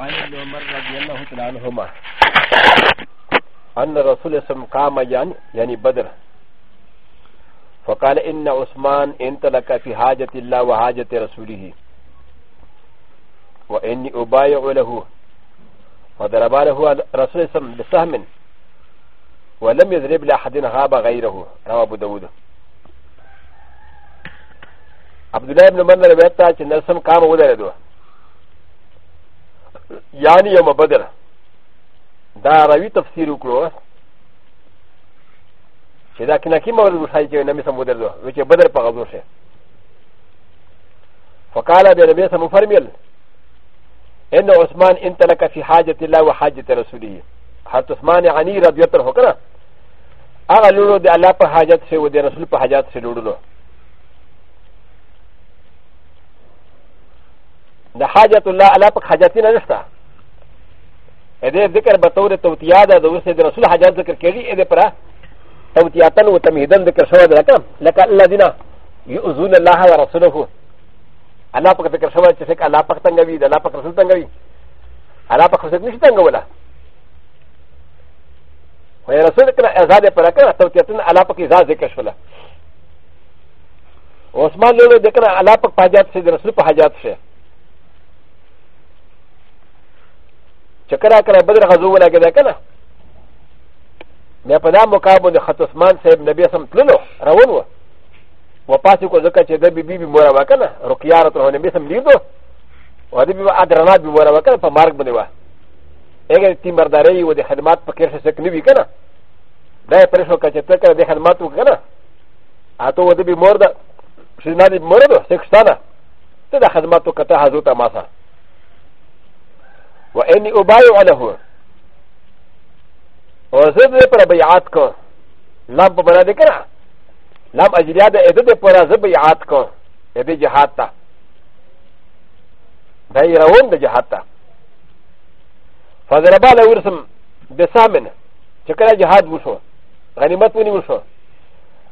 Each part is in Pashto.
وعن ابن عمر رضي الله تعالى عنهما أن رسول اسم قام يعني, يعني بدر فقال إن عثمان انطلق في حاجة الله وحاجة رسوله وإني أبايع له وضرب له رسول اسم بسهم ولم يضرب لأحد غاب غيره رواه أبو داود عبد الله بن عمر روایت تا چې نرسم قام ودرېدو يعني يوم بدر دا راوي تفسير وکړو چې دا کنا کې مورد وشای چې نبی سم بدر دو وچه بدر په غزو شه فقال بي نبي سم فرميل ان عثمان انطلق في حاجة الله وحاجة رسوله حتى عثمان غني رضي الله عنه کنا هغه لورو د الله په حاجت شه و د رسول په حاجت شه لورو حاجت الله على پک حاجتی نه نشته اده ذکر به طور توتیا ده د اوسه د رسول حاجت ذکر کړي اده پره توتیاتن و تمهیدن ذکر شوی ده لکه لکه الذین یؤذون الله ورسوله الله پک ذکر شوی چې څوک الله پک تنګوي د الله پک رسول تنګوي الله پک څوک نشي تنګولا و یا رسول کله آزاد پره کړه توتیاتن الله پک ازاد ذکر شولا عثمان لولو ذکر الله پک حاجت سي د رسول په حاجت شه چې کله کله بدر غزو ولګېده که نه بیا په دا مقام باندې خط عثمان صاحب نبي سم تللو روان و وپاسې کو ځکه چې د بي بي بیموره وه که نه رقیه رته نبي سم لیدو و د بي ادرانات بیموره وه که نه په مارګ باندې وه اگر تیم برداري و د خدمات په کېر شک نه وي که نه دا یې پرېښو که چې ته کله د خدمات وکړه که نه اته و د بیمور ده ښځینه د بیموره ده سکشتانه ته د خدمات وکړه ته حضرت ماسه و اني ابايع له و زد پر بیعات کو لم په بنا دکره لم اجریا د اده د پر ز بیعات کو اده جهاد تا دای روان د جهاد تا فضربا له ورسم د سامن چې کله جهاد وشو غنیمت ونی وشو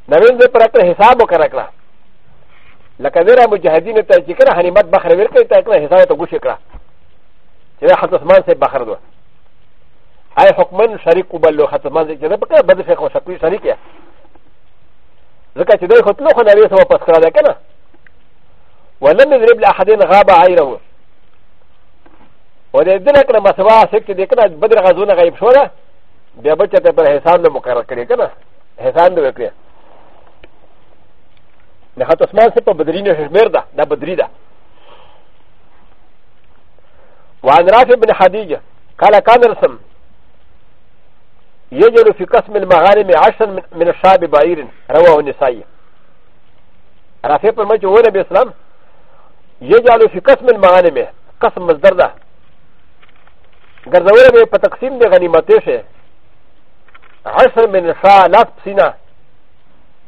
نوین ز پر کړ حساب وکړه لکه زیرا مجاهدین ته چې کړه غنیمت بخره ورکړه ته کړه حساب ته ګوشه کړه چې دا حتمان سه بخر دو هاي حکمن شریک قبل لو حتمان چې دا پکې بده فقه شکل شریک یا ځکه چې دوی خپل خو نبی سره پس کړه کنه ولم يضرب لاحدين غاب عيره و د دې کله مسوا سکه دې کله بدر غزونه غیب شو ده بیا بچ ته پر حساب نه مقرر کړی کنه حساب دې وکړي نه حتمان سه په بدرینه شمیر ده دا بدری ده وعن رافع بن خديجة قال كان رسم يجعل في قسم المغانم عشرا من الشعب بعير رواه النسائي رافع بن مجد هو نبي اسلام يجعل في قسم المغانم قسم مصدر ده ګرځولې به په تقسیم د غنیمتې شي عشر من الشعب لاس پسینه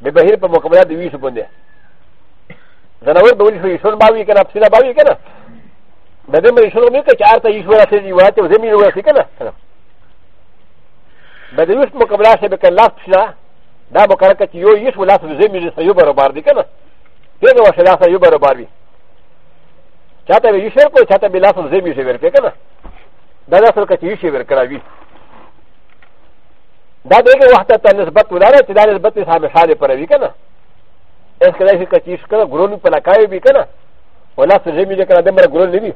به بهیر په مکملات د ویشو باندې زناور به ولې شو یشون باوي کنه پسینه باوي کنه ب د م ر ي شنو ميكا شارتا يشوى سيدي واتي وزمي يوى سيكنا ب د يوش مكبلا سيبكا لاسنا دا مكاركا يو يشوى لاس وزمي سيوبا رباردي كنا هذا هو شلاسا يوبا رباردي شاتا بيشوكو شاتا بلاس وزمي سيبكا كنا دا لاسكا يشوى كراوي دا دغه وخت ته نسبت ولاره چې دا نسبت یې سامه شاله پروي کنه اس کله چې کچیش کړه ګرون په لکایو به کنه ولا سجې مې کړه د مر ګرون نه وي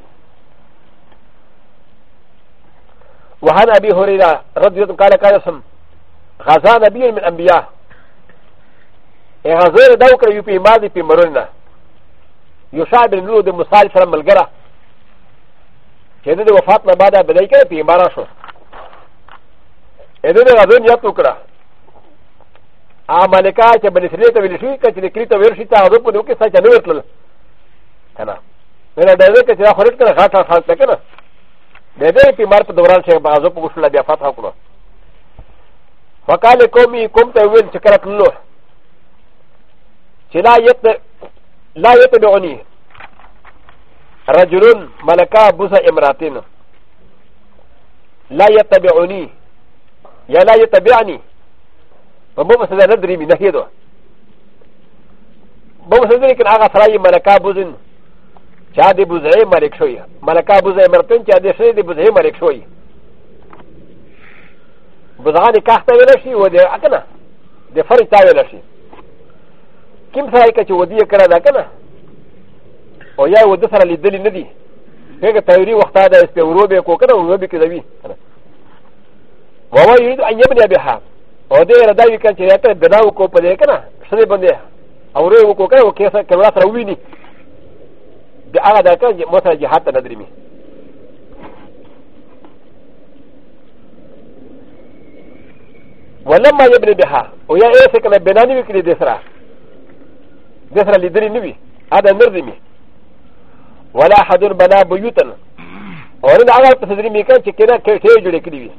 وعن ابي هريره رضي الله قال قال سم غزا نبي من الانبياء غزا دوكر يبي ماضي في مرنا يشعب النور دي مصالح سلام الجرى كده دي وفاتنا بعد بدايكا في مراشو اذن غزا يتوكرا عملكا كبني سليتا بالشيكا تلكريتا ويرشيتا غزا بنوكي ساكا نورتل كنا من الدرجه كتير خلقنا غاتا خلقنا د دې پیمار په دوران شیخ بغازو په مشله بیا فتح کړو وقال قومي قوم ته ویل چې کړه تللو چې لا یت لا یتبعنی رجل ملکا بوسا امراتین لا یتبعنی یا لا یتبعنی په مو مسله نه درې مې نه هېدو مو مسله کې هغه سړی ملکا بوزن チャディブザイマリクショイマラカブザイマルトンチャディセディブザイマリクショイブザーディカタウェルシーウォディアカナデファリタウェルシーキムサイカチウォディアカラダカナオヤウォディサリディリネディヘガタウリウォタダスペウロベコカナウロベキザビワワユリアンヤブネビハオデラダイカチェレタデラウコパデカナシレバネアウロウコカウケサカラサウィニー د هغه د کان مثلا جهاد ته ندرمي ولما يبني بها او يا ايه سكنا بناني وكري دسرا دسرا لدري نبي هذا نردمي ولا احد بنا بيوتا ولد على تصدري ميكان شكرا كيرتي جوري كريبي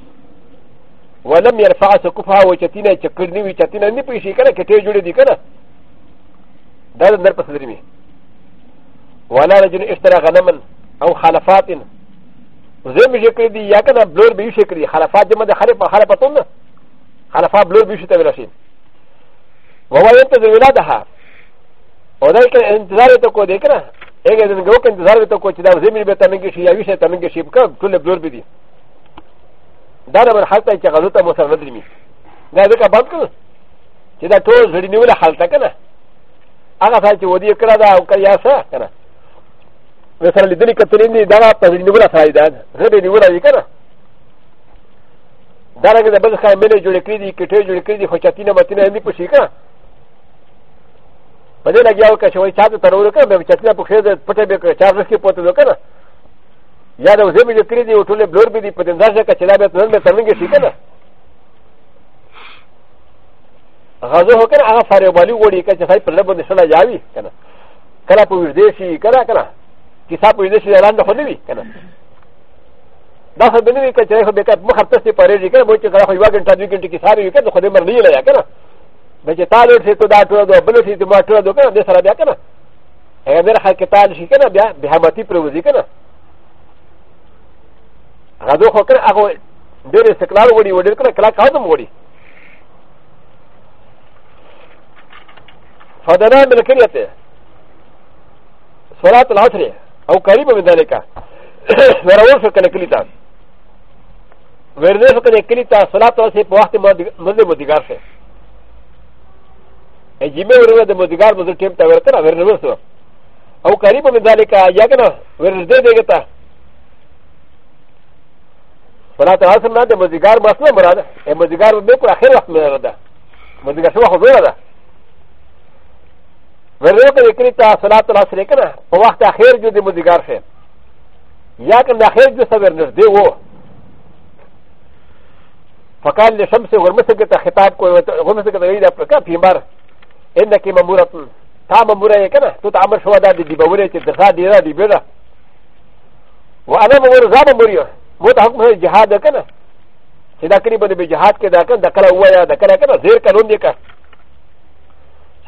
ولم يرفع سقفها وشتينا شكرني وشتينا نبي شيكنا كيرتي جوري دي كنا هذا نرفع تصدري ميكان ولا رجل اشترى غنما او خلفات زم شکر دی یا کنه بلور به شکر دی خلفات جمع د خلف خلفتون خلفا بلور به شته ورشي وهو ينتظر ولادها او دا کنه انتظار ته کو دی کنه اګه دن ګو کنه انتظار ته کو چې دا زمي به تمنګ شي یا وشه تمنګ شي په ټول بلور به دی دا د بر حالت چې غزو ته مسلمان دی می دا ځکه بند کړ چې دا ټول زړی نیول حالت کنه هغه ځای چې ودی کړه دا او کړیا څه کنه و سره لیدلی کتلین دی دا په نیوله سره دی زه به نیوله دی کنه دا رنګ د بل ښه ملي جوړ کړی دی کټې جوړ کړی دی خو چاتینه متینه هم پوښی کنه په دې لګیا وکړه چې وای چا ته ترور کړه به چاتینه پوښی دې پټه به کړه چارج کې پوتو دو کنه یا دا زه به کړی دی ټوله بلور به دی په دې ځاشه کې چې دا به تر مې ترنګ شي کنه غزو هکنه هغه فارې والی وړي کچې ځای پر لبه نشله یاوي کنه کله په ورځې شي کنه کنه کتاب ویل شي اعلان ده خو نه وي کنه دا څه نه وي کچې خو به کټ مخ تاسو ته پرېږي کنه به چې کړه خو یو غنټه دوه غنټه کتاب وی کنه خو دې مرلی لیا کنه به چې تاسو ته ته دا ټول دو بل شي ته ما ټول دو کنه دې سره بیا کنه اگر حقیقت شي کنه بیا به همتی پر وځي کنه هغه دوه خو کنه هغه ډېر استقلال وړي وړي کنه کلا کاوم وړي فدنا بالكريته صلاة العصر او قريبا من ذلك وراول فكنا كليتا ورده فكنا كليتا صلاة وسي بوقت مزد مدگار شئ جمعه ورده مدگار مزد ٹیم تا ورکنا ورده مزد او قريبا من ذلك يقنا ورده دیگتا صلاة وسي مدگار مصنع مرادا مدگار بيكو آخر وقت مرادا مدگار شو وقت مرادا ولو كان يكريتا صلاه العصر كنا ووقت اخير جود مدير شيء ياكن اخير جود صبر نزدي هو فقال لشمس غرمسكت خطاب كو غرمسكت غير افريقيا في مر انك مموره تا مموره كنا تتعمل شهداء دي بوري تدخل دي دي بلا وانا مموره زاب مموره موت حكم الجهاد كنا سيدا كريم بجهاد كذا كان ذكر هو يا ذكر كنا زير كانون دي كان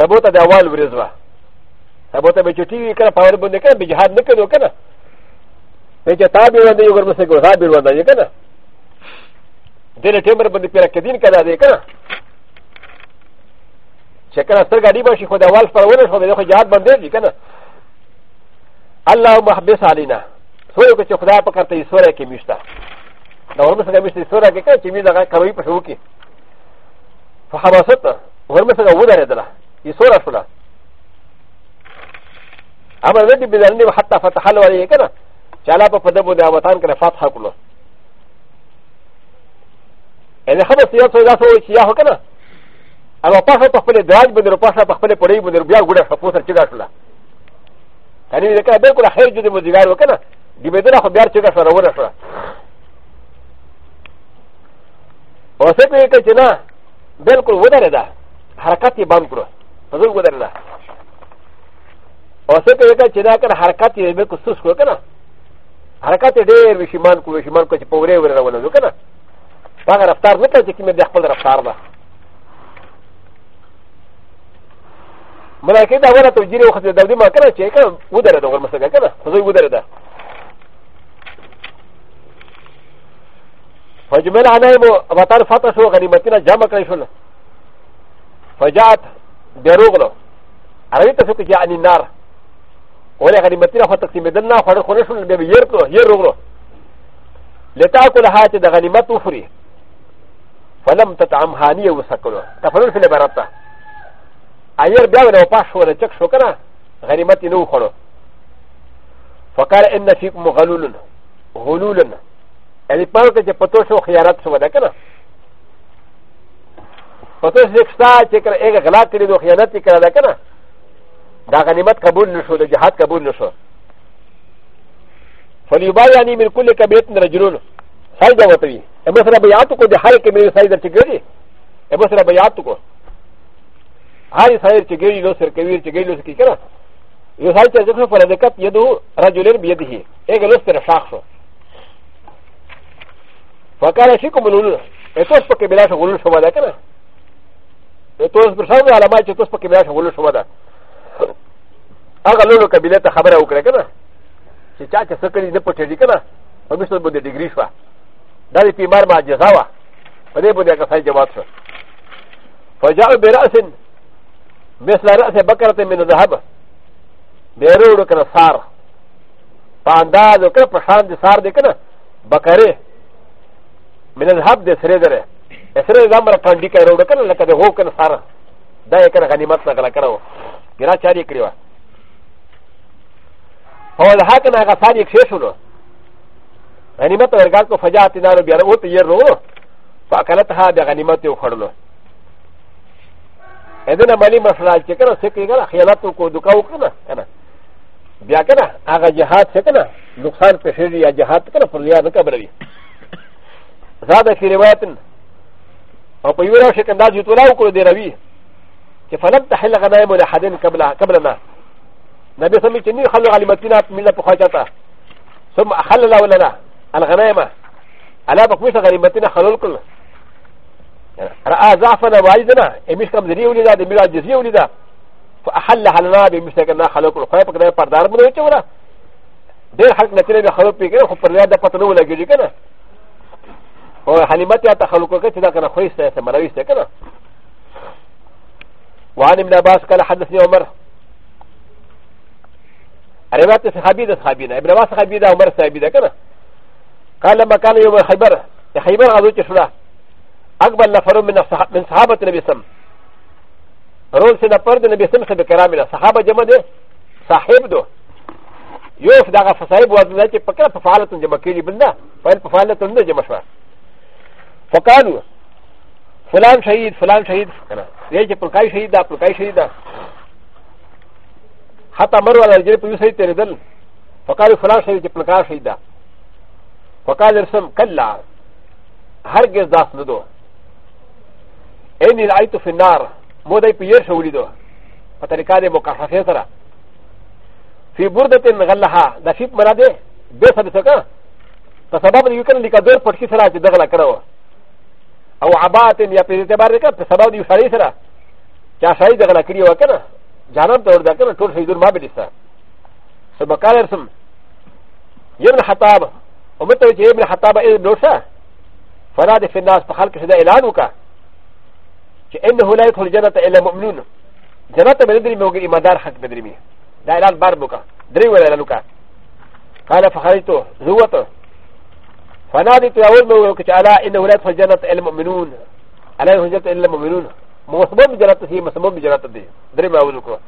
سبوت الاول برزوه ابو ته به چټي وي کنه پاور باندې کنه به جهاد نکړو کنه به چې تا به ونه یو ګرمسه کو تا به ونه یې کنه دله ټیمبر باندې پیرا کدين کړه دې کنه چې کنه ستر غړي به شي خدای وال پر ونه خو به جهاد باندې دي کنه الله محبس علينا سوره کې خدای په کارته سوره کې میشته دا ورمسه کې میشته سوره کې کنه چې می دا کوي په شو کې فحبست ورمسه ودا لري دلا یې سوره شوله アマルディビザンディハタファタハローエケナチャラパパデボディアワタンカファタハクロエレハマスヤソザソウチヤホケナアマパファパファレドライブのパファパファレポレイブのビアグラファポサチュラフラカニレカベコラヘルジュディモディガロケナディベデラファビアチュラファラウラフラおせっかいかちな、ベルコウウダレダ、ハラカティバンクロ、パズルウダレダ。او څه کوي چې دا کړ حرکت یې به کوسوس کو کنه حرکت ډېر وشمان کو وشمان کو چې پورې ور روانو کنه هغه رفتار نه کوي چې مې د خپل رفتار ده ملائکه دا ونه توجیر وخت د دې ما کنه چې کنه ودره دا ورمسګه کنه خو زه ودره ده فجمل عنایمو وطن فتح شو غنیمتونه جمع کړی شو فجات بیروغلو عربی ته څوک چې ان النار و ل ا غنيمتنا خ ت ق س ي م د ل ن ا خ ر خ ر ش و ن ب ي ر ك و ي ر و غ ر و لتاكل هاتي د غنيمت وفري فلم تتعم هانيه وسكره تفضل في البرطه اير بلا ولا باش ولا تك شكرا غنيمتي نو خرو فقال ان فيكم غلول غلول يعني قالت ج فتوشو خيارات سوى ذكره فتوش ا ك س ت ا ت ك ر ا غلاتي لو خياراتي كذا ذكره دا غنیمت قبول نشو د جهاد قبول نشو فلیبا یعنی من کل کبیت رجلون سای دا وتوی ابو سره بیات کو د هر کبیر سای در چګری ابو سره بیات کو هر سای چګری لو سر کبیر چګری لو سکی کرا یو سای چې ځکه فل دکت یدو رجلین بيده اګه لو سره شاخ شو فقال فيكم الولو اتوس پکې بلا شغل شو ودا کنه اتوس پر شاو علامه چې اتوس پکې بلا شغل شو ودا هغه لولو قبیله ته خبره وکړه که نه چې چا چې څه کړي نه پټېږي که نه په مثل باندې ډیګري شوه دا د پیمار معجزه وه په دې باندې هغه سړی جواب شو فجاء برأس مثل رأس بکرة من ذهب بیا یې وروړو که نه سار په انداز وکړه په شان د سار دی که نه بکرې من ذهب دی سرې درې سرې دمره ټنډي کې یې وروړو که نه لکه د هو که نه سار دا یې که نه غنیمت نه غلا کړی وو ګنا چاري کړې وه هو الحق ن ا غفاني كشيشونو غنيمت ورغاكو فجاتي نانو بيانا اوتي يرو فاكلتها بغنيمتي وخرلو اذن مالي مسلال شكرا سكرا خيالاتو كو دوكاو كنا انا بياكنا اغا جهات سكنا نقصان كشيري يا جهات كنا فريا نكبري زاد في روايه او په یو راشه کنده جوړاو کړو دی روي چې فلم تحل غنائم ولا حدن قبل قبلنا ن ب ي سمي تني خلو غالمتنا من بخاجتا ثم أخلل ولنا الغنائمة على بقميس غالمتنا خلول كل رأى ضعفنا واجدنا إميش كم ذري ولدا دميرا جزي ولدا فأحل حلنا بمسكنا خلول كل خيب كنا پردار منو چورا دير حق نتنا بخلول بيكنا خب پرلاد دا پتنو لگو جي كنا هو حلمتي آتا خلول كل كنا كنا خويس سمراويس كنا وعن ابن عباس قال حدثني عمر روايه صحابي ده صحابينا ابن عباس صحابي ده عمر صحابي ده كده قال لما كان يوم خيبر خيبر غزوه شورى اقبل نفر من من صحابه النبي صلى الله عليه وسلم رول سنه فرد النبي صلى الله عليه وسلم كرامنا صحابه جمع ده صاحب ده يوف ده فصاحب وزن ده فكره ففعلت جمع كيلي بلنا فعل ففعلت ده جمع شوى فقالوا فلان شهيد فلان شهيد كده يجي بلقاي شهيد ده بلقاي شهيد ده حتى مروا على الجري بيوسي تردل فقالوا فلان شيء جبلكا شيء دا فقال ارسم كلا هرجز داس ندو اني رايت في النار مو داي بيير شولي دو فتركا دي مكاشفه ترى في بردة غلها دا شيب مراده بيسا بسكا فسبب يمكن لك دور پتشي سرا چه دغلا کرو او عباعت یا پیزت بار دکا فسبب يو شاري سرا چه شاري دغلا کریو وکنه جانب ته ورده کنه ټول شهیدون ما بلیستا سبقال ارسم ابن حطاب ومته چې ابن حطاب ابن نوشه فناد في الناس په خلق شدا اعلان وکا چې انه لا يدخل جنته الا مؤمنون جنته به درې موږ ایماندار حق به درې می دا اعلان بار وکا درې ولا اعلان وکا قال فخرجت زوته فنادت يا ولد وكتعالى انه لا يدخل جنته الا مؤمنون الا يدخل جنته الا مؤمنون مسبب جرات هي مسبب جرات دي درما وذكر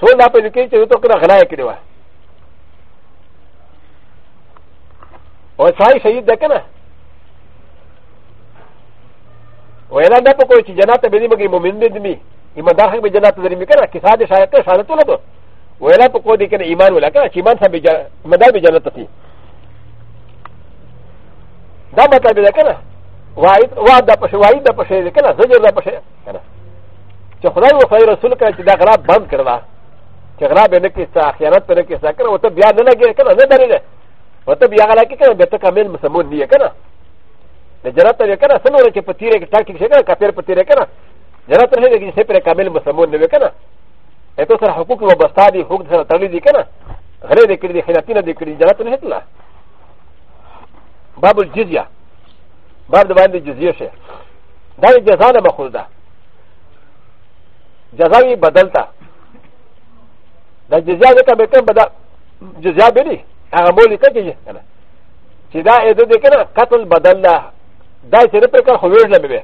سولا په کې چې تو کړه غلا کړي وا او صحیح شهید ده کنه ویلا ده په کوی چې جنات به دې مګي مومن دې دې ایماندار حق به جنات دې مې کنه کسا دې شاید ته شاید ته لته ویلا په کوی دې کنه ایمان ولا کنه چې ایمان سم به جنات مدار به جنات ته دا مطلب ده کنه وعد دا پشه وعید دا پشه ده کنه زجر دا پشه کنه چه خدای و خدای رسول کنه چه دا غراب بند کرده چه غراب نکیستا خیانت پر نکیستا کنه و تا بیا ننگه کنه نداره ده و تا بیا غلا که کنه بیا تا کامل مسلمون نیه کنه د جنت ته کنه سنور چې په تیرې کې ټاکټ شي کنه کافر په تیرې کنه جنت ته کې چې پر کامل مسلمان نه کنه اته سره حقوق و بستا دي حقوق سره تړلې دي کنه غلې دې کړې دي خیانت نه دې کړې جنت نه هتله باب الجزيه بعد باندې جزیه شه دا یې جزا نه مخول ده جزا یې بدلته دا جزیه ځکه به کم بدا جزیه به نه هغه مو لیکه کېږي که نه چې دا اده دی که نه قتل بدل ده دا چې نه پرې کړ خو ویړ نه به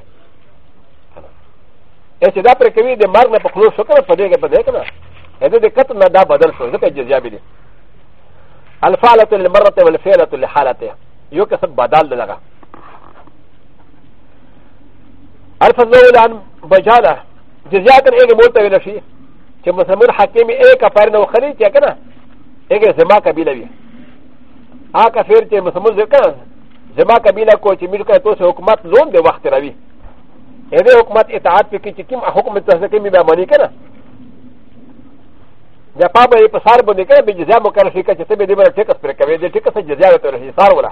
ا چې دا پرې کوي د مرګ نه په خلو شو که نه په دې کې په دې کې نه اده د قتل نه دا بدل شو ځکه جزیه به نه الفعلة للمرة والفعلة لحالته يكسب بدل لغا الفضل عن بجانا جزيات ايه موتا ونشي كمسلمون حكيم ايه كفارنا وخليج يا كنا ايه زما كبيله بي ها كفير كمسلمون زكا زما كبيله كو تشميل كتوس حكومات زون ده وقت ربي ايه حكومات اتعاد في كيكيم حكومة تسكيم باماني كنا ا ل ا ب ا ي ب ص ا ر ب ن ك ا ب ج ز ا م ك ا ر ش ي ك ا ت ب د ي ب ر ت ك س ب ر ك ب ي د ت ك س ج ز ا ر ت ر ش ي ص ا ر و ل ا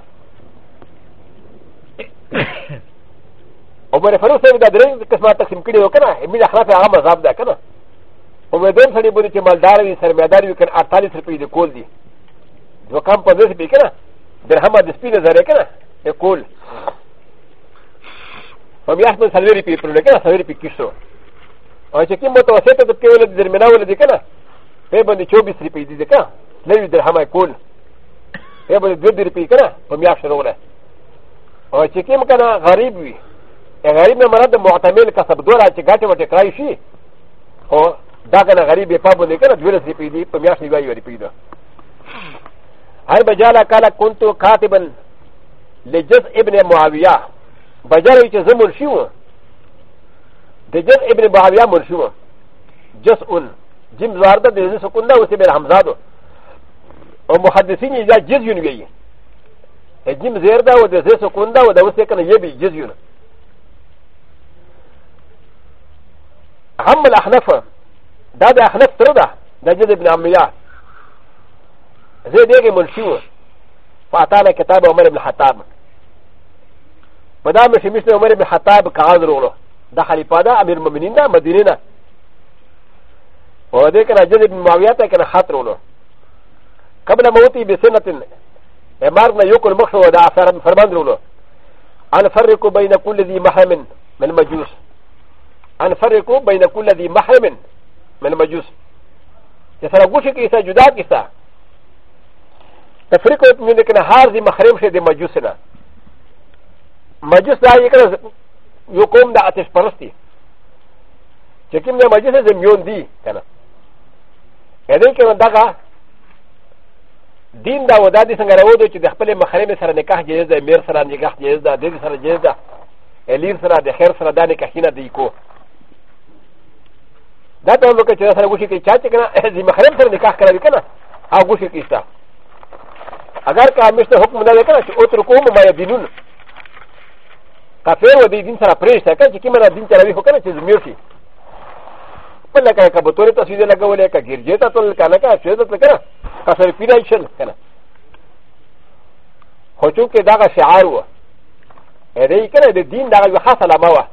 او مې فرو سره دا درې قسمه تقسیم کړي و کنه مې اخلاص هغه مذاب ده کنه او مې دوم سړي بده چې مالدار وي سرمایدار وي کنه 48 روپۍ د کول دي دوه کم په دې سپی کنه درهم د سپی نه زره کنه د کول په بیا خپل سلوري پی پر کنه سلوري پی کیسو او چې کوم متوسط ته کې ول د درمینا ول دي کنه په باندې 24 روپۍ دي کنه لوي درهم کول په باندې 2 روپۍ کنه په بیا شروع وره او چې کوم کنه غریب وي غریب نه مراد معتمل کسب دولا چې ګټه وټه کړای شي خو دا کنه غریب په پابو نه کړه دوله سي پیدي په میاش نه وایي وري پیدا هر بجاله کاله كنت كاتبا لجز ابن معاويه بجاله چې زمول شي و د جز ابن معاويه مرشي و جز اون جم زارده د سکون ده اوسې بل حمزادو او محدثین یې جز یون ویي جم زیر ده او د سکون ده او د اوسې کنه یبي جز یونه هم الاحنف دا د احنف تر ده د جد ابن عمیا زه دغه منشو فاتانه کتاب عمر ابن خطاب په دا مې شمیشته عمر ابن خطاب کاغذ وروړو د خلیفہ دا امیر المؤمنین دا مدینه نه او دې کنه جد ابن معاویه ته کنه خط وروړو قبل موتی بسنه مرګ نه یو کول مخ شو دا فرمان وروړو ان فرقوا بين كل ذي محرم من مجوس ان فرقوا بين كل ذي محرم من المجوس يسرى غوشي كيسا جدا كيسا تفرقوا من كنا هار ذي محرم شيء ذي مجوسنا مجوس لا يكنا يقوم دا اتش پرستي چکم دا مجوس زميون دي كنا اذن كنا داغا دین دا و دا دي څنګه راوړو چې د خپل محرم سره نکاح جایز ده میر سره نکاح جایز ده د دې سره جایز ده الیر سره د خیر سره دا نکاح نه دی کو だと思うけど、サーゴシキチャチキナ、エズマヘルトルにカカラビカナ、アゴシキスタ。アガカ、ミスターホクムダレカナ、オトルコムマヤディヌン。カフェオディディンサラプレイスタカチキマラディンサラビホカナチズミューシー。パラカカボトレタシデラガウレカギリジェタトルカナカ、シェザトルカナ、カサリピライションカナ。ホチュケダガシャアウア。エレイカナディンダガウハサラマワ。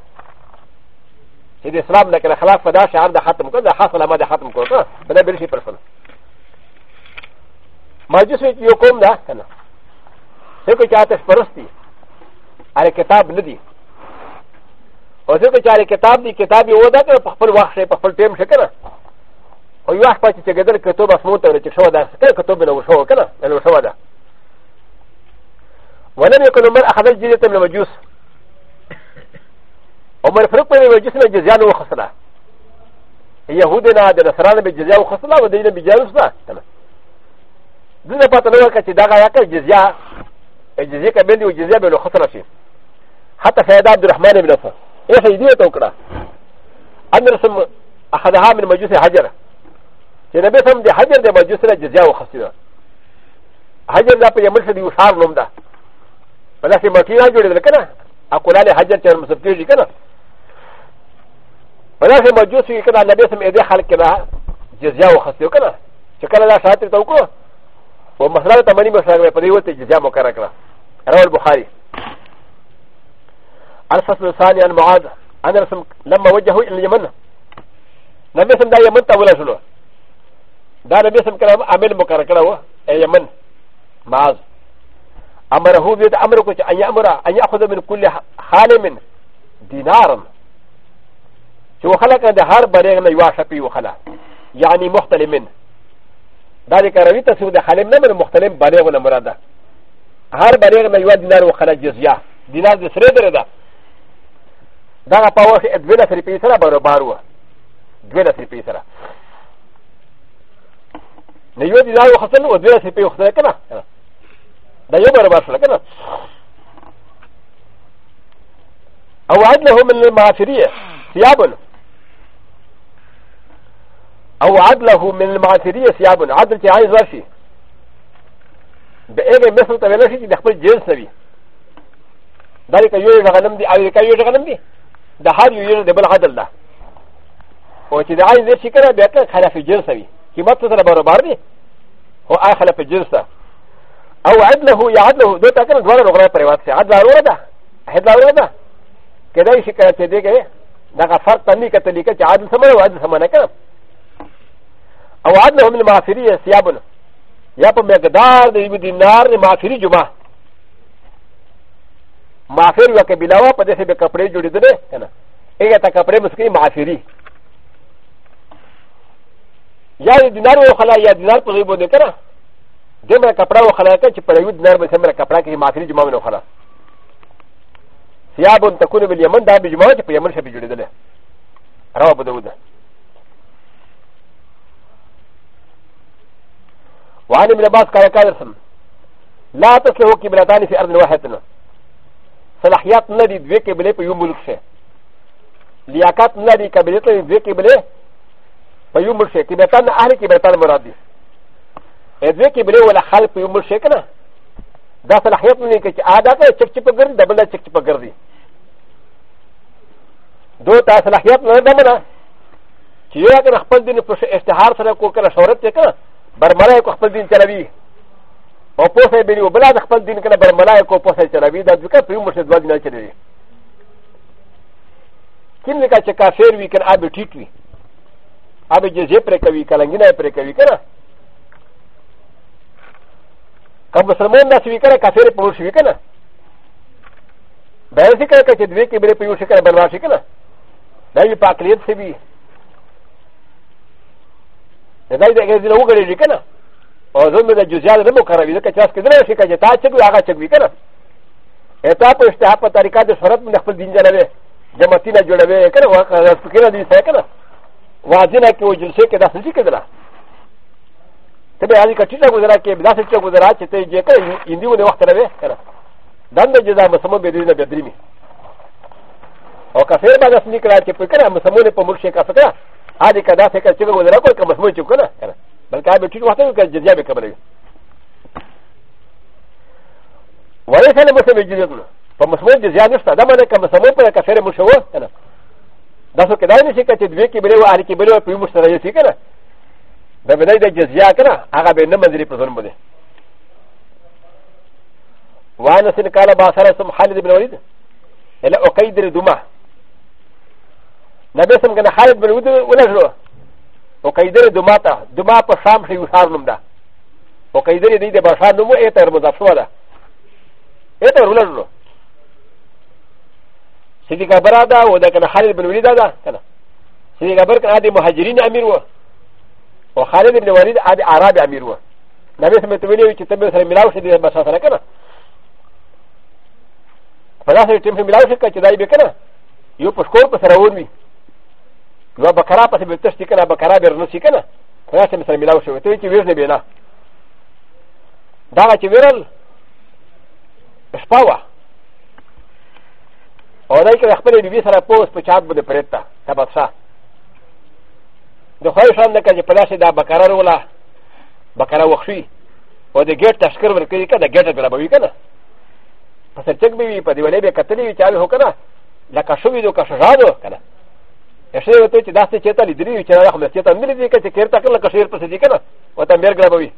چې د اسلام نه کنه خلاف دا شعار د ختم کړ د حاصله ما د ختم کړ ته په دې بلشي پرسن مجلس وچ یو کوم دا کنه څوک چې آتش پرستی اره کتاب نه دی او څوک چې اره کتاب دی کتاب یو دا کنه په خپل وخت شي په خپل ټیم شي کنه او یو وخت پاتې چې ګدل کتاب اسمو ته چې شو دا کنه کتاب نو شو کنه نو شو دا ولم يكن عمر اخذ الجزيه من المجوس عمر فروق پر وجه سے جزیہ نو خسلا یہود نہ دے نصران بھی جزیہ خسلا و دین بھی جانس نہ تمام دنیا پتہ نو کہ چدا گیا کہ جزیہ جزیہ کا بندی و جزیہ بن خسلا شی حتى فیض عبد الرحمن بن نصر ايه ایدی تو کرا ان رسم اخذها من مجلس حجر کہ نبی سم دے حجر دے مجلس نے جزیہ خسلا حجر دا پے عمل سے دی وشار نوم دا پتہ سے مکینا جوڑے لکنا اقولال حجر چر مسب کی جی کنا ولكن موجود في كذا النبي سمع ذي خلقنا جزيا وخسيو كذا شكرا لا شاطر توكو ومسألة تماني مسألة بديوة جزيا مكركنا روى البخاري الفصل الثاني عن معاذ أنا رسم لما وجهه إلى اليمن نبي سمع اليمن تولى شنو دا نبي سمع كلام عمل مكركنا هو اليمن معاذ أمره بيد أمره كذا أن يأمر أن يأخذ من كل حال من دينارا چې وخلک د هر برېغ نه یوه شپې وخله یعنی مختلف من دا د کروي تصور د خلم نه من مختلف برېغ نه مراد ده هر برېغ نه یوه دینار وخله جزیه دینار د سرې درې ده دغه په وخت دوه لسې روپۍ سره برابر وه دوه لسې روپۍ سره نه یوه دینار وخصل او دوه لسې روپۍ وخصله که نه دا یو برابر شله که نه او عدلهم من المعافریه ثيابا او عدله من المعاصرية ثياب عدل چې عايز راشي د هغه مثل ته ویل شي چې د خپل جنس وي دا یو یو غنم دی امریکا یو غنم دی د هر یو یو د بل عدل ده او چې د عايز شي کنه بیا ته خلاف جنس وي قیمت سره برابر دی او هغه خلاف جنس او عدله یا عدله دوی ته کنه دوه رغله پرواز شي عدل ضروره ده هدا ضروره ده کله شي کنه چې دیګه دا فرق تنې کته لیکه چې عادل سمره او عادل سمره کنه او عدلهم المعافري ثيابنا يا په مقدار د یو دینار د معافري جمعه معافر یو کې بلاوه په دې سه به کپڑے جوړېدل کنه هغه ته کپڑے مسکی معافري یا د دینار و خلا یا دینار په غیبو دې کړه دې مر کپڑا و خلا کې چې په یو دینار به سمره کپڑا کې معافري جمعه ونه خلا ثيابن تكون باليمن دا بجمعه چې په یمن شپه جوړېدل راو بده وده وعن ابن عباس قال كادرسم لا تصلح كبلتان في أرض واحدنا صلاحيات ندي دوي كبلة في يوم ملك شيء لياقات ندي كبلة دوي كبلة في يوم ملك شيء كبلتان أهل كبلتان مراد دي دوي كبلة ولا خال في يوم ملك شيء كنا دا صلاحيات ندي كي آدا كي چك چپ گردي دبل دا چك چپ گردي دو تا صلاحيات ندي دمنا چې یو کنه خپل دین په اشتهار سره کو کنه شهرت ته کنه برملای کو خپل دین چلوي او پوسه بلی وبلا د خپل دین کنه برملای کو پوسه چلوي دا ځکه په مرشد دوه دینه چلوي کین لکه چې کافر وی کنه ابي ټیټ وی ابي جزې پر کوي کلنګینه پر کوي کنه که مسلمان داسې وی کنه کافر په ورشي وی کنه به ځکه چې دوی کې بری په یو شي کنه بلوا شي کنه دا وی پاکلیت سی وی دا د غزینه وګړي کنه او زموږ د جزیات نه مو کاروي ځکه چې تاسو کې نه شي کړي تا چې هغه چګوي کنه اته په اشتها په طریقه د شرط من خپل دین جوړوي جماعتي نه جوړوي کنه واخه فکر دي څه کنه واځنه کې و جلسه کې داسې کې دلا ته به هغه کټی ته گزارا کې داسې چې گزارا چې ته یې کړی اندی ونه وخت راوي کنه دند جزا مسمو به دې نه بدري می او کافر باندې سنې کړه چې په کنه مسمو نه په مرشه کا فکر アディカダセカチェゴでラコカマスモチュクナバルカビチュワタウカジャビカブリワレセレムセミジュンパマスモジャースタダマネカマサモペラカセレムシュワタナダソケダニシカチェディキブレワアリキブレワピムスタレシカナダメダイジャーカナアラベナマズリプロンボディ وانا سنكالا باسرسم حالد بن وليد الى اوكيد الدماء なべさんがハイブルウルロー。おかいでるドマタ、ドマパサムシウサーノムダ。おかいでるでバサノムエタムザフォダ。エタウルロー。シリカバラダ、ウダカナハイブルウリダダ。シリカバラダ、モハジリンアミルワ。おはれでのわりアラビアミルワ。なべさんとウィリウチテムサミラウシでバササラカナ。パラセテムサミラウシカチダイベカナ。よくスコープサラウンビ。و بکرا پس به تشتی کنه بکرا بیر نسی کنه خدا سه مثلا ملاو شو ته چې ویر نه بینا دا چې ویرل شپاوه او دای کې خپل بیبي سره پوس په چات بده پرېتا تا بادشاہ د خوښ شان نه کړي په لاس دا بکرا ورولا بکرا وخشي او د ګټ تشکر ورکړي کنه ګټ غلا به کنه پس چک به وي په دیولې به کتلې وي چا به هو کنه لکه شوې دو که شژادو کنه شیر وته چې داسې چېته لیدلی چې دا خو چېته ملي دي چې کېرته کله که شیر پسې دي کنه وته مېر ګربوي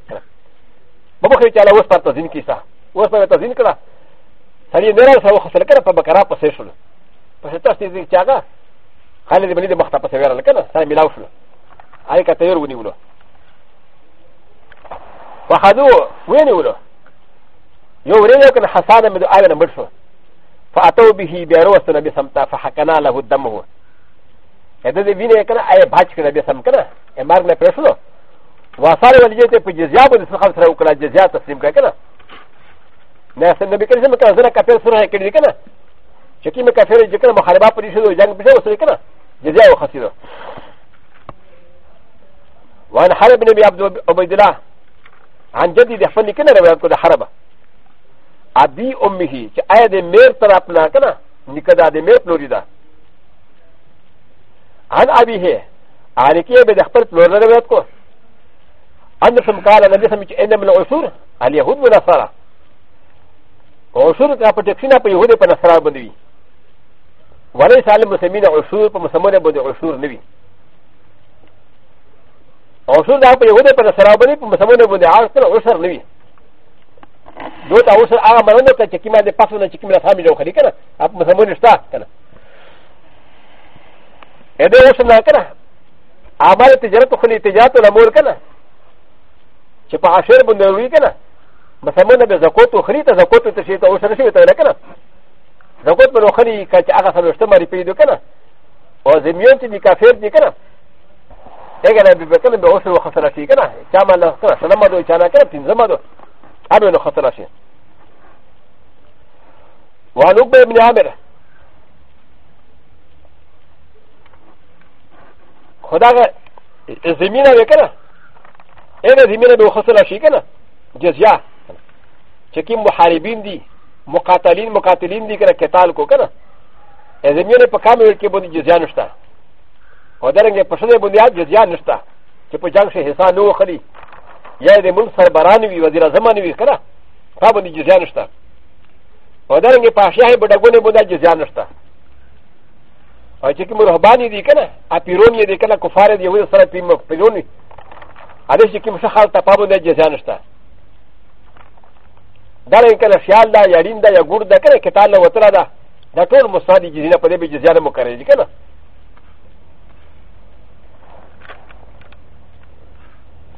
بابا خو چې الله اوس پر تزین کیسا اوس پر تزین کړه سړی نه راځه او خسل کړه په بکرا پسې شول پسې تاسو دې چې هغه خالد بن دې مخته پسې ورل کنه سړی ملاو شول آی کته ور ونیولو وحدو ونیولو یو ورې یو کنه حسان مې دعا نه مړ شو فاتو به بیروس نبی سمتا فحکنا له دمه ا د دې وینې کنه آی باج کړه به سم کنه ا مارګ نه پېښلو واساره ولې ته په جزیا باندې څه خبر سره وکړه جزیا تسلیم کړه کنه نه سن نبی کریم کنه زره کافر سره کړي کنه چې کیمه کافر چې کنه مخالفه پرې شو جنگ پرې وسره کنه جزیا وخسیره وان حرب بن ابي عبد عبد الله عن جدي ده فني کنه روایت کو ده حرب ابي امه چې آی د میر طرف نه کنه نکدا د میر پلوري ده عن ابيه عليكي بدخل فلورنا بيتكو انهم قال ان ليس من العصور اليهود والنصارى عصور كابتكسينا بيهود ونصارى بندوي وليس على المسلمين عصور فمسلمون بند عصور نبي عصور ده بيهود ونصارى بندوي فمسلمون بند عصر نبي دوت عصر اغا مرونه كتشكيما دي باسونا تشكيما سامي جو خليكنا اب مسلمون اشتاق كنا ا د ه و س ن ا ك ن ا عمل تجارت و خلي تجارت و ل م و ر ك ن ا چې په عشر باندې وروي کنه مثلا به زکوت و خري ته زکوت ته شي ته اوس نه شي ته نه کنه زکوت به خري کچ هغه سلوشته مری پیدا کنه او زمیون ته دي کافر دي کنه اګه نه به کنه به اوس وخسره شي کنه چا ما نه کنه سلام ما دوی چا نه کنه تین زما دو هغه نه خسره شي وعن عقبه بن عامر خو دغه زمینه وې که نه اینه زمینه به وخصله شي که نه جزیه چې کوم محاربین دي مقاتلین مقاتلین دي که نه کتال کو که نه زمینه په کامې ویل کې باندې جزیه نه شته او دارنګه په شنه باندې جزیه نه شته چې په جنګ شي حصہ نه وخلي یا د ملک سربران وي وزیر اعظم نه وي که نه تا باندې جزیه نه شته او دارنګه په اشیاء بډګونه باندې جزیه نه شته او چې کوم رهبان دي کنه ا پیرون دي کنه کفار دي یو سره پیم پیرون دي ا دې چې کوم څه حال ته پابو نه جزان شته دا لن کنه خیال دا یارین دا یا ګور دا کنه کتاب له وتره دا دا ټول مصادی جزینه په دې به جزانه مقرره دي کنه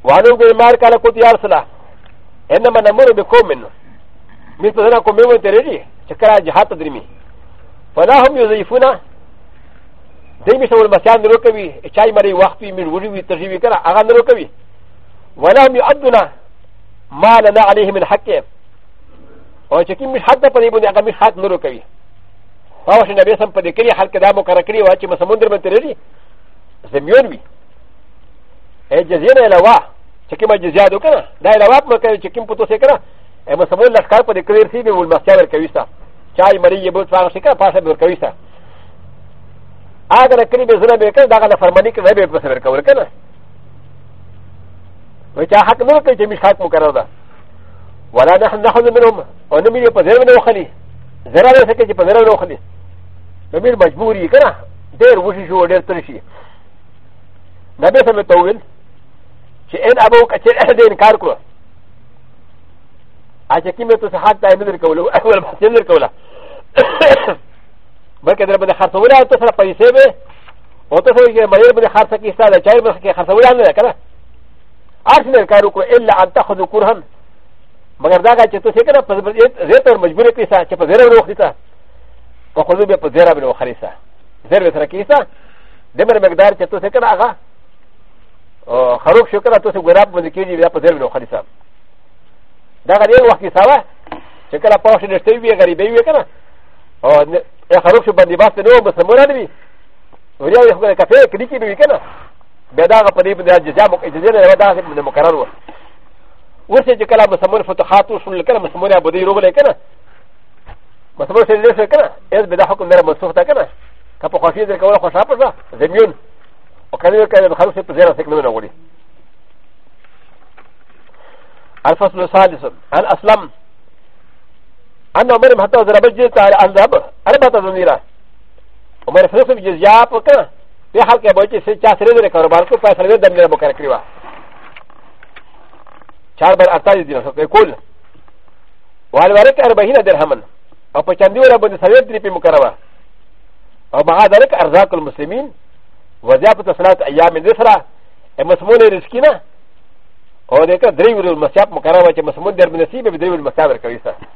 وانو ګل مار کاله کو تیار سلا انما نمر بكم من مثل ذلك قوم من تريدي شكرا جهات درمي فلا هم يزيفونه でみそのマシャンのロケビ、チャイマリワーピー、ミルウリウィットリビカラ、アガンロケビ。ولا م ي ع د ن ا ما لنا عليه من حقه او چې کوم حد په دې باندې هغه حد نه روکوي او چې نبی سم په دې کې حل کده مو کار کړی و چې مسمندر باندې لري زمیون وي اے جزیره علاوه چې کوم جزیه دو کنه دا علاوه مې کوي چې کوم پتو سي کنه اے مسمون لخر په دې کې رسیدي ول مسیار کوي ستا چای مری یبو څنګه شي کنه پاسه ور کوي ستا アガラクリベズナベカダガラファマニカベプセルカウルカナ。ウチアハクノケジミシハクモカラダ。ワラダハナハズミノム、オノミリパゼルノハリ、ゼラレセケジパゼルノハリ。ノミルマジブリカナ、デルウシシュウデルトリシー。ナベサメトウル、チエンアボカチエンデンカークラ。アジャキメトサハタイムルカウル、アウルバセルカウル。بلکې در باندې خرڅولای او ته سره پیسې به او ته سره یې مړې باندې خرڅ کې ستاله چای به کې خرڅولای نه کنه ارث نه کارو کو الا ان تاخذ قرهن مگر دا چې ته څنګه په زیات مجبورې پیسې چې په زیره وروخې تا په خو به په زیره به وخرې تا زیره سره کې تا دمر مقدار چې ته څنګه هغه خروج شو کنه ته ګراب باندې کېږي بیا په زیره به وخرې تا دا غریب وخت کې ساوه چې کله پاوښ نشته وي غریبې وي کنه او خروف شو باندې باسته نو بس مونږ نه وي وریا یو خبره کفه کړي کې وی کنه بیا دا په دې باندې اجازه مو اجازه نه ودا چې مقرر و ورته چې کله مسمون فتوحات وشول کله مسمون ابو دی روغله کنه مسمون سره دې کنه اس به دا حکم نه منسوخ تا کنه که په خوښي در کوله خوشاله پزا زميون او کله کله خروف په زیره سکه نه وړي الفصل الثالث الاسلام أنا عمر حتى ضرب جيت على الرب أربعة دنيرة عمر فرسم جزيا بكا في حال كبوتي سيتا سرير كاربار كو فاسرير دمير بكر كريوا شارب أتاي دينا كل والبارك أربعين درهما أو بشاندي ولا بند سرير دريبي مكروا أو مع ذلك أرزاق المسلمين وزيادة ثلاثة أيام الأسرة المسمون رزقنا أو ذلك دريب المسياب مكروا ومسمون درب نسيب بدريب المسياب الكريسة